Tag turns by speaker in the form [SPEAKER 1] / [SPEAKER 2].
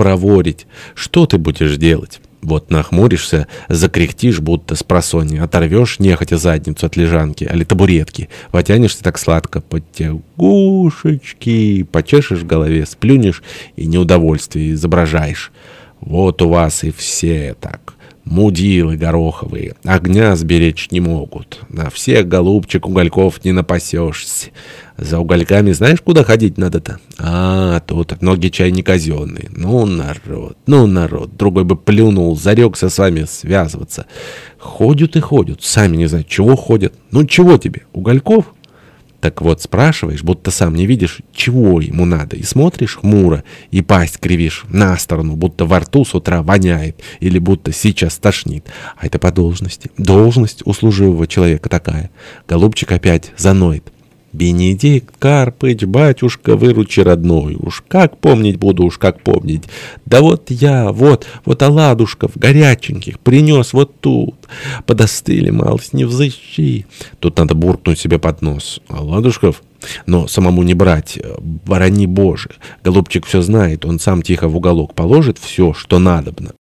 [SPEAKER 1] проворить. Что ты будешь делать? Вот нахмуришься, закряхтишь, будто с просони, оторвешь нехотя задницу от лежанки, али табуретки, потянешься так сладко под тягушечки, почешешь в голове, сплюнешь и неудовольствие изображаешь. Вот у вас и все так. Мудилы гороховые, огня сберечь не могут. На всех, голубчик, угольков не напасешься. За угольками знаешь, куда ходить надо-то? А, тут ноги чай казенные. Ну, народ, ну, народ. Другой бы плюнул, зарекся с вами связываться. Ходят и ходят, сами не знают, чего ходят. Ну, чего тебе, угольков? Так вот, спрашиваешь, будто сам не видишь, чего ему надо, и смотришь хмуро, и пасть кривишь на сторону, будто во рту с утра воняет, или будто сейчас тошнит. А это по должности. Должность у служивого человека такая. Голубчик опять заноет. Бенедикт Карпыч, батюшка, выручи родной, уж как помнить буду, уж как помнить. Да вот я, вот, вот оладушков горяченьких принес вот тут. Подостыли, малость, не взыщи. Тут надо буркнуть себе под нос. Оладушков? Но самому не брать, барани боже. Голубчик все знает, он сам тихо в уголок положит все, что надобно.